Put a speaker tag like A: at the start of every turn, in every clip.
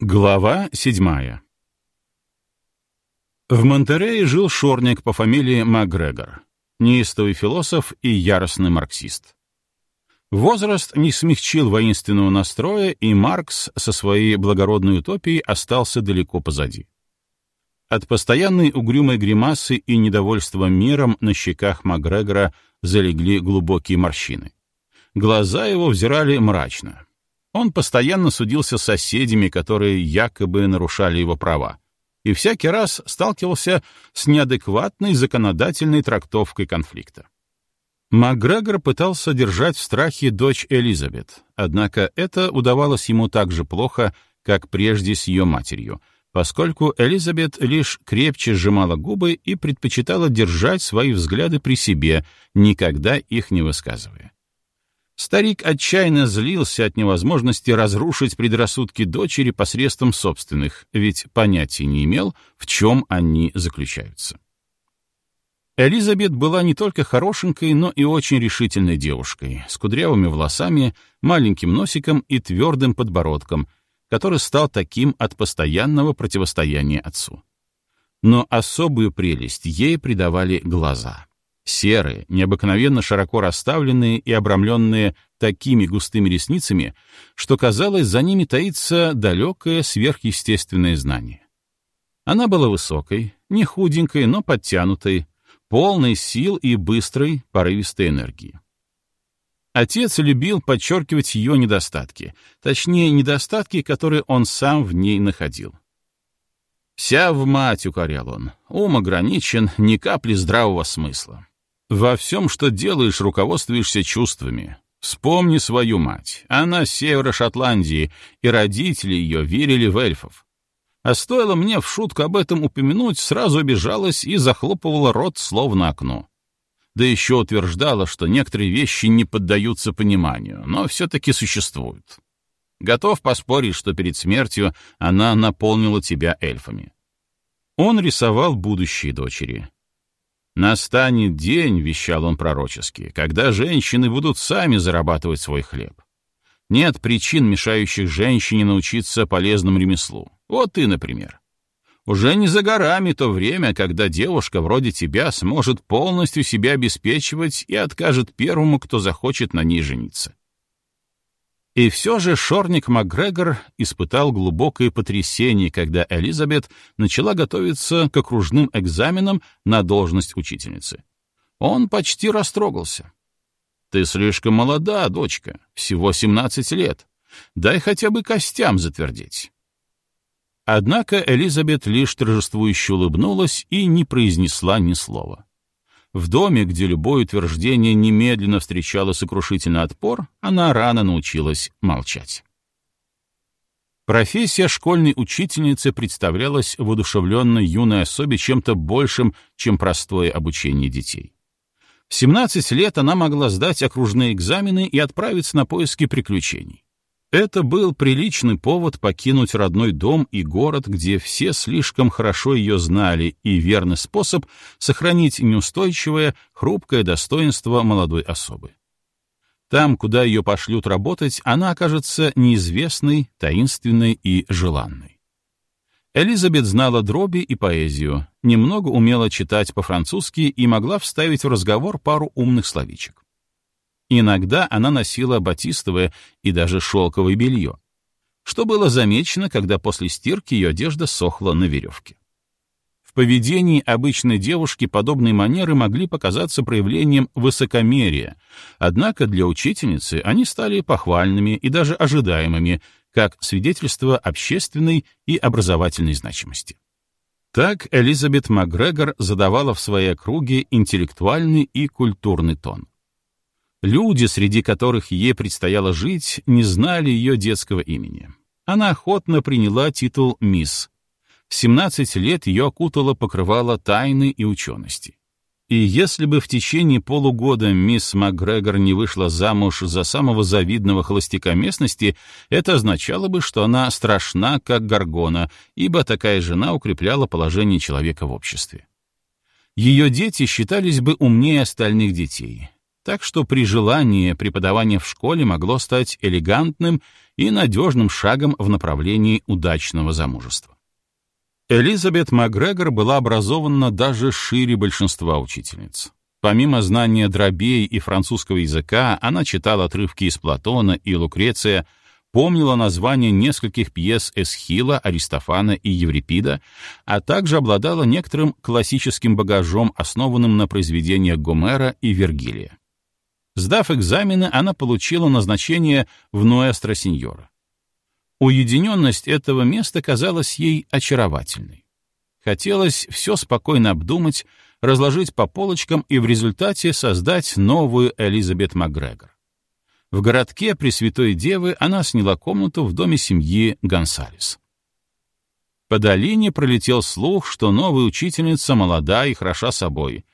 A: Глава седьмая В Монтерее жил шорник по фамилии Макгрегор, неистовый философ и яростный марксист. Возраст не смягчил воинственного настроя, и Маркс со своей благородной утопией остался далеко позади. От постоянной угрюмой гримасы и недовольства миром на щеках Макгрегора залегли глубокие морщины. Глаза его взирали мрачно. Он постоянно судился с соседями, которые якобы нарушали его права, и всякий раз сталкивался с неадекватной законодательной трактовкой конфликта. Макгрегор пытался держать в страхе дочь Элизабет, однако это удавалось ему так же плохо, как прежде с ее матерью, поскольку Элизабет лишь крепче сжимала губы и предпочитала держать свои взгляды при себе, никогда их не высказывая. Старик отчаянно злился от невозможности разрушить предрассудки дочери посредством собственных, ведь понятия не имел, в чем они заключаются. Элизабет была не только хорошенькой, но и очень решительной девушкой, с кудрявыми волосами, маленьким носиком и твердым подбородком, который стал таким от постоянного противостояния отцу. Но особую прелесть ей придавали глаза. Серые, необыкновенно широко расставленные и обрамленные такими густыми ресницами, что, казалось, за ними таится далекое сверхъестественное знание. Она была высокой, не худенькой, но подтянутой, полной сил и быстрой, порывистой энергии. Отец любил подчеркивать ее недостатки, точнее, недостатки, которые он сам в ней находил. «Вся в мать», — укорял он, — «ум ограничен, ни капли здравого смысла. Во всем, что делаешь, руководствуешься чувствами. Вспомни свою мать. Она с севера Шотландии, и родители ее верили в эльфов. А стоило мне в шутку об этом упомянуть, сразу обижалась и захлопывала рот, словно окно. Да еще утверждала, что некоторые вещи не поддаются пониманию, но все-таки существуют. Готов поспорить, что перед смертью она наполнила тебя эльфами. Он рисовал будущие дочери. «Настанет день», — вещал он пророчески, — «когда женщины будут сами зарабатывать свой хлеб. Нет причин, мешающих женщине научиться полезному ремеслу. Вот ты, например. Уже не за горами то время, когда девушка вроде тебя сможет полностью себя обеспечивать и откажет первому, кто захочет на ней жениться. И все же Шорник МакГрегор испытал глубокое потрясение, когда Элизабет начала готовиться к окружным экзаменам на должность учительницы. Он почти растрогался. «Ты слишком молода, дочка, всего 17 лет. Дай хотя бы костям затвердеть». Однако Элизабет лишь торжествующе улыбнулась и не произнесла ни слова. В доме, где любое утверждение немедленно встречало сокрушительный отпор, она рано научилась молчать. Профессия школьной учительницы представлялась воодушевленной юной особе чем-то большим, чем простое обучение детей. В 17 лет она могла сдать окружные экзамены и отправиться на поиски приключений. Это был приличный повод покинуть родной дом и город, где все слишком хорошо ее знали, и верный способ сохранить неустойчивое, хрупкое достоинство молодой особы. Там, куда ее пошлют работать, она окажется неизвестной, таинственной и желанной. Элизабет знала дроби и поэзию, немного умела читать по-французски и могла вставить в разговор пару умных словечек. Иногда она носила батистовое и даже шелковое белье, что было замечено, когда после стирки ее одежда сохла на веревке. В поведении обычной девушки подобные манеры могли показаться проявлением высокомерия, однако для учительницы они стали похвальными и даже ожидаемыми, как свидетельство общественной и образовательной значимости. Так Элизабет Макгрегор задавала в своей округе интеллектуальный и культурный тон. Люди, среди которых ей предстояло жить, не знали ее детского имени. Она охотно приняла титул «Мисс». В 17 лет ее окутало покрывало тайны и учености. И если бы в течение полугода мисс МакГрегор не вышла замуж за самого завидного холостяка местности, это означало бы, что она страшна, как горгона, ибо такая жена укрепляла положение человека в обществе. Ее дети считались бы умнее остальных детей, так что при желании преподавание в школе могло стать элегантным и надежным шагом в направлении удачного замужества. Элизабет Макгрегор была образована даже шире большинства учительниц. Помимо знания дробей и французского языка, она читала отрывки из Платона и Лукреция, помнила названия нескольких пьес Эсхила, Аристофана и Еврипида, а также обладала некоторым классическим багажом, основанным на произведениях Гомера и Вергилия. Сдав экзамены, она получила назначение в Нуэстро Синьора. Уединенность этого места казалась ей очаровательной. Хотелось все спокойно обдумать, разложить по полочкам и в результате создать новую Элизабет Макгрегор. В городке Пресвятой Девы она сняла комнату в доме семьи Гонсалес. По долине пролетел слух, что новая учительница молода и хороша собой,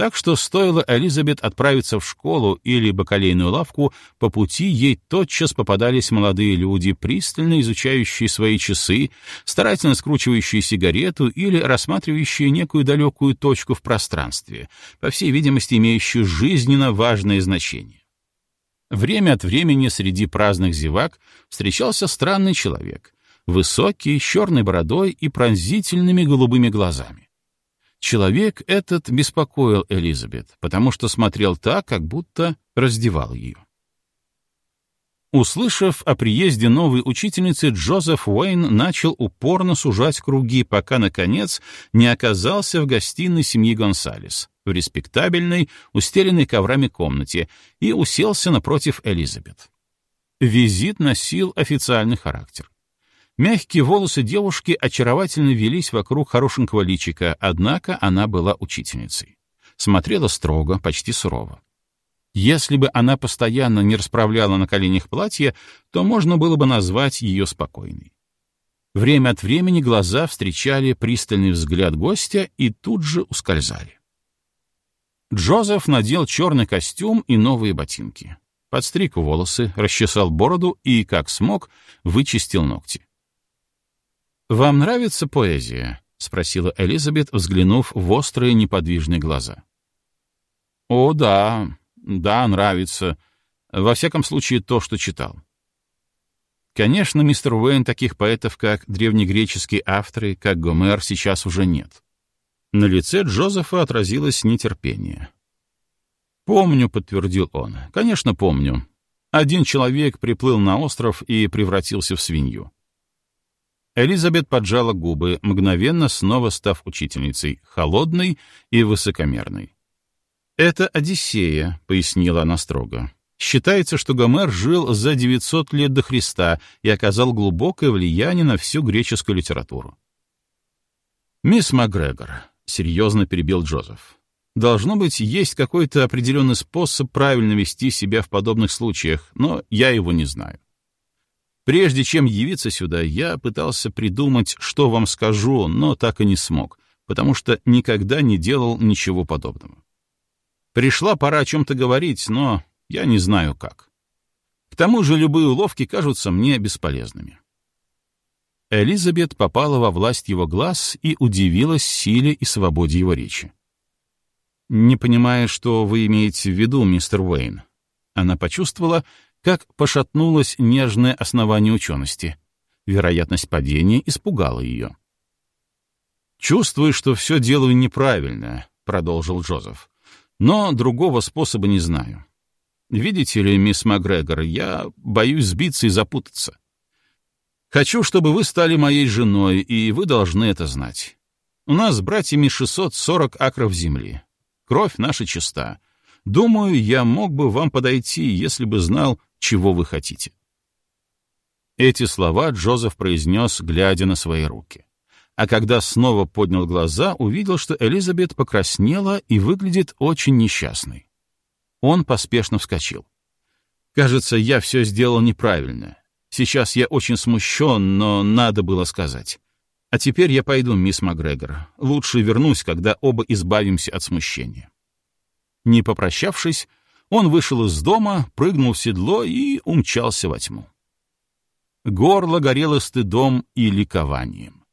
A: так что стоило Элизабет отправиться в школу или бакалейную лавку, по пути ей тотчас попадались молодые люди, пристально изучающие свои часы, старательно скручивающие сигарету или рассматривающие некую далекую точку в пространстве, по всей видимости, имеющую жизненно важное значение. Время от времени среди праздных зевак встречался странный человек, высокий, с черной бородой и пронзительными голубыми глазами. Человек этот беспокоил Элизабет, потому что смотрел так, как будто раздевал ее. Услышав о приезде новой учительницы, Джозеф Уэйн начал упорно сужать круги, пока, наконец, не оказался в гостиной семьи Гонсалес, в респектабельной, устеленной коврами комнате, и уселся напротив Элизабет. Визит носил официальный характер. Мягкие волосы девушки очаровательно велись вокруг хорошенького личика, однако она была учительницей. Смотрела строго, почти сурово. Если бы она постоянно не расправляла на коленях платье, то можно было бы назвать ее спокойной. Время от времени глаза встречали пристальный взгляд гостя и тут же ускользали. Джозеф надел черный костюм и новые ботинки. Подстриг волосы, расчесал бороду и, как смог, вычистил ногти. «Вам нравится поэзия?» — спросила Элизабет, взглянув в острые неподвижные глаза. «О, да, да, нравится. Во всяком случае, то, что читал». Конечно, мистер Уэйн таких поэтов, как древнегреческие авторы, как Гомер, сейчас уже нет. На лице Джозефа отразилось нетерпение. «Помню», — подтвердил он. «Конечно, помню. Один человек приплыл на остров и превратился в свинью. Элизабет поджала губы, мгновенно снова став учительницей, холодной и высокомерной. «Это Одиссея», — пояснила она строго. «Считается, что Гомер жил за 900 лет до Христа и оказал глубокое влияние на всю греческую литературу». «Мисс Макгрегор», — серьезно перебил Джозеф, — «должно быть, есть какой-то определенный способ правильно вести себя в подобных случаях, но я его не знаю. Прежде чем явиться сюда, я пытался придумать, что вам скажу, но так и не смог, потому что никогда не делал ничего подобного. Пришла пора о чем-то говорить, но я не знаю как. К тому же любые уловки кажутся мне бесполезными. Элизабет попала во власть его глаз и удивилась силе и свободе его речи. «Не понимая, что вы имеете в виду, мистер Уэйн». Она почувствовала, как пошатнулось нежное основание учености. Вероятность падения испугала ее. «Чувствую, что все делаю неправильно», — продолжил Джозеф. «Но другого способа не знаю. Видите ли, мисс Макгрегор, я боюсь сбиться и запутаться. Хочу, чтобы вы стали моей женой, и вы должны это знать. У нас с братьями 640 акров земли. Кровь наша чиста. Думаю, я мог бы вам подойти, если бы знал, чего вы хотите. Эти слова Джозеф произнес, глядя на свои руки. А когда снова поднял глаза, увидел, что Элизабет покраснела и выглядит очень несчастной. Он поспешно вскочил. «Кажется, я все сделал неправильно. Сейчас я очень смущен, но надо было сказать. А теперь я пойду, мисс Макгрегор. Лучше вернусь, когда оба избавимся от смущения». Не попрощавшись, он вышел из дома, прыгнул в седло и умчался во тьму. Горло горело стыдом и ликованием.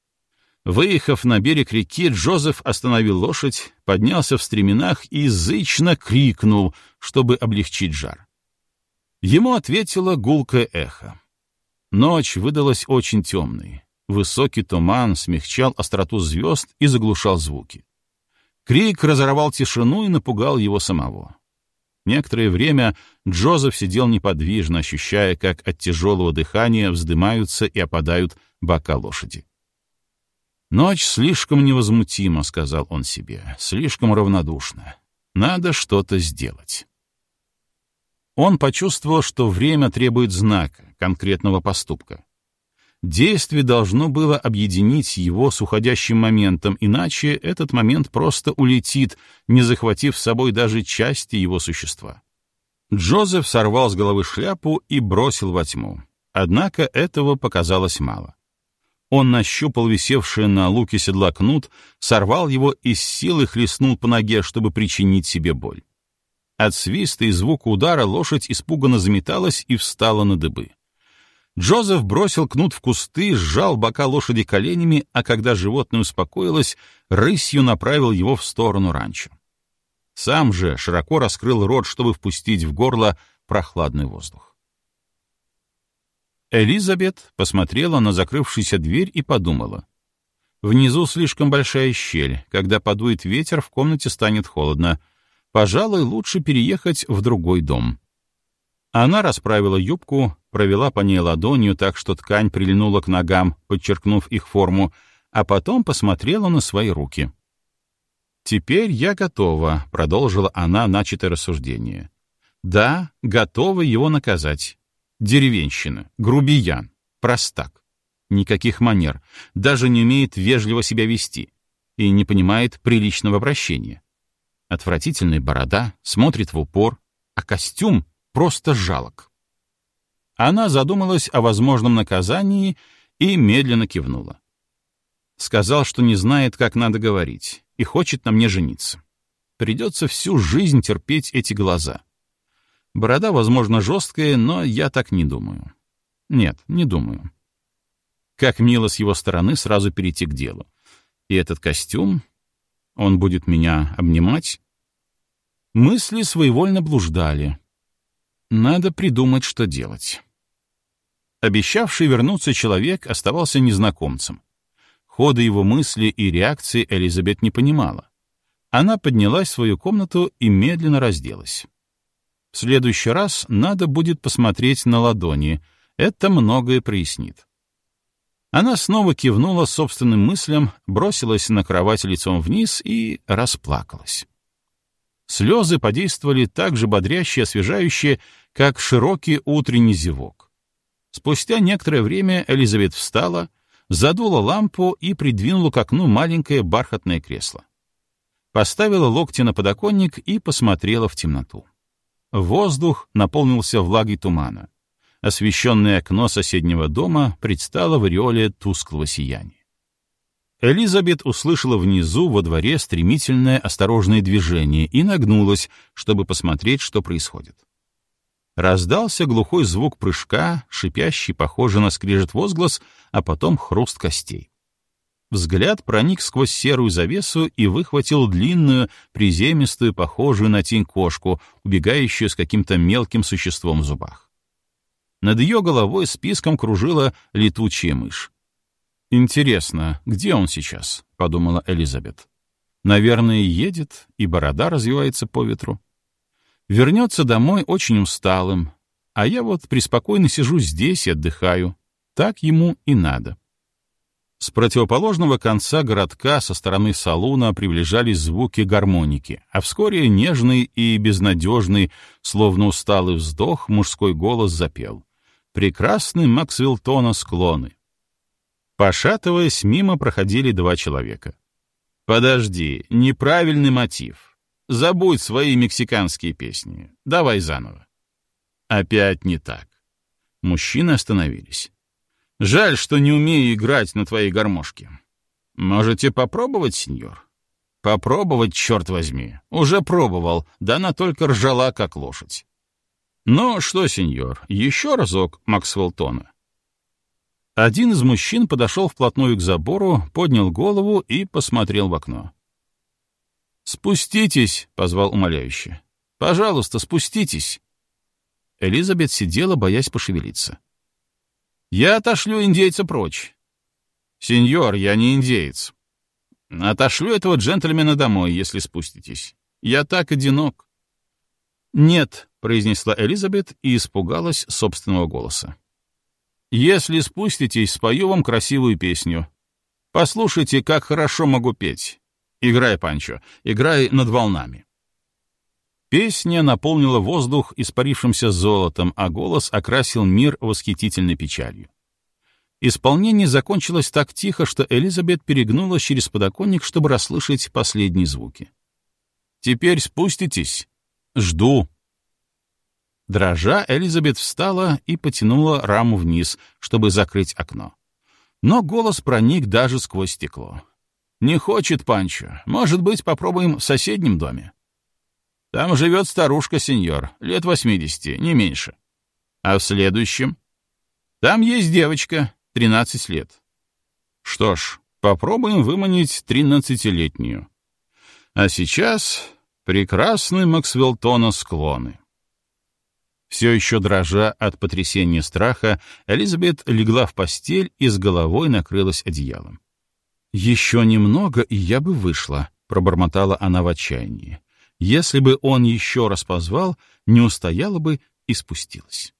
A: Выехав на берег реки, Джозеф остановил лошадь, поднялся в стременах и зычно крикнул, чтобы облегчить жар. Ему ответило гулкое эхо. Ночь выдалась очень темной. Высокий туман смягчал остроту звезд и заглушал звуки. Крик разорвал тишину и напугал его самого. Некоторое время Джозеф сидел неподвижно, ощущая, как от тяжелого дыхания вздымаются и опадают бока лошади. «Ночь слишком невозмутима», — сказал он себе, — «слишком равнодушна. Надо что-то сделать». Он почувствовал, что время требует знака, конкретного поступка. Действие должно было объединить его с уходящим моментом, иначе этот момент просто улетит, не захватив с собой даже части его существа. Джозеф сорвал с головы шляпу и бросил во тьму. Однако этого показалось мало. Он нащупал висевший на луке седла кнут, сорвал его и с силой хлестнул по ноге, чтобы причинить себе боль. От свиста и звука удара лошадь испуганно заметалась и встала на дыбы. Джозеф бросил кнут в кусты, сжал бока лошади коленями, а когда животное успокоилось, рысью направил его в сторону ранчо. Сам же широко раскрыл рот, чтобы впустить в горло прохладный воздух. Элизабет посмотрела на закрывшуюся дверь и подумала. Внизу слишком большая щель. Когда подует ветер, в комнате станет холодно. Пожалуй, лучше переехать в другой дом. Она расправила юбку, провела по ней ладонью так, что ткань прильнула к ногам, подчеркнув их форму, а потом посмотрела на свои руки. «Теперь я готова», — продолжила она начатое рассуждение. «Да, готова его наказать. Деревенщина, грубиян, простак. Никаких манер, даже не умеет вежливо себя вести и не понимает приличного обращения. Отвратительная борода, смотрит в упор, а костюм просто жалок. Она задумалась о возможном наказании и медленно кивнула. Сказал, что не знает, как надо говорить, и хочет на мне жениться. Придется всю жизнь терпеть эти глаза. Борода, возможно, жесткая, но я так не думаю. Нет, не думаю. Как мило с его стороны сразу перейти к делу. И этот костюм, он будет меня обнимать? Мысли своевольно блуждали. Надо придумать, что делать. Обещавший вернуться человек оставался незнакомцем. Хода его мысли и реакции Элизабет не понимала. Она поднялась в свою комнату и медленно разделась. В следующий раз надо будет посмотреть на ладони, это многое прояснит. Она снова кивнула собственным мыслям, бросилась на кровать лицом вниз и расплакалась. Слезы подействовали так же бодряще и освежающе, как широкий утренний зевок. Спустя некоторое время Элизабет встала, задула лампу и придвинула к окну маленькое бархатное кресло. Поставила локти на подоконник и посмотрела в темноту. Воздух наполнился влагой тумана. Освещенное окно соседнего дома предстало в ореоле тусклого сияния. Элизабет услышала внизу во дворе стремительное осторожное движение и нагнулась, чтобы посмотреть, что происходит. Раздался глухой звук прыжка, шипящий, похожий на скрежет возглас, а потом хруст костей. Взгляд проник сквозь серую завесу и выхватил длинную, приземистую, похожую на тень кошку, убегающую с каким-то мелким существом в зубах. Над ее головой списком кружила летучая мышь. «Интересно, где он сейчас?» — подумала Элизабет. «Наверное, едет, и борода развивается по ветру. Вернется домой очень усталым, а я вот преспокойно сижу здесь и отдыхаю. Так ему и надо». С противоположного конца городка со стороны салуна приближались звуки гармоники, а вскоре нежный и безнадежный, словно усталый вздох, мужской голос запел. «Прекрасный Максвелтона склоны, Пошатываясь, мимо проходили два человека. «Подожди, неправильный мотив. Забудь свои мексиканские песни. Давай заново». Опять не так. Мужчины остановились. «Жаль, что не умею играть на твоей гармошке. Можете попробовать, сеньор?» «Попробовать, черт возьми. Уже пробовал, да она только ржала, как лошадь». «Ну что, сеньор, еще разок Максвелл Тона. Один из мужчин подошел вплотную к забору, поднял голову и посмотрел в окно. «Спуститесь!» — позвал умоляюще. «Пожалуйста, спуститесь!» Элизабет сидела, боясь пошевелиться. Я отошлю индейца прочь. Сеньор, я не индеец. Отошлю этого джентльмена домой, если спуститесь. Я так одинок. Нет, произнесла Элизабет и испугалась собственного голоса. Если спуститесь, спою вам красивую песню. Послушайте, как хорошо могу петь. Играй, Панчо, играй над волнами. Песня наполнила воздух испарившимся золотом, а голос окрасил мир восхитительной печалью. Исполнение закончилось так тихо, что Элизабет перегнулась через подоконник, чтобы расслышать последние звуки. «Теперь спуститесь. Жду». Дрожа, Элизабет встала и потянула раму вниз, чтобы закрыть окно. Но голос проник даже сквозь стекло. «Не хочет Панчо. Может быть, попробуем в соседнем доме?» Там живет старушка, сеньор, лет восьмидесяти, не меньше. А в следующем? Там есть девочка, тринадцать лет. Что ж, попробуем выманить тринадцатилетнюю. А сейчас прекрасный Максвелтона склоны. Все еще дрожа от потрясения страха, Элизабет легла в постель и с головой накрылась одеялом. «Еще немного, и я бы вышла», — пробормотала она в отчаянии. Если бы он еще раз позвал, не устояла бы и спустилась.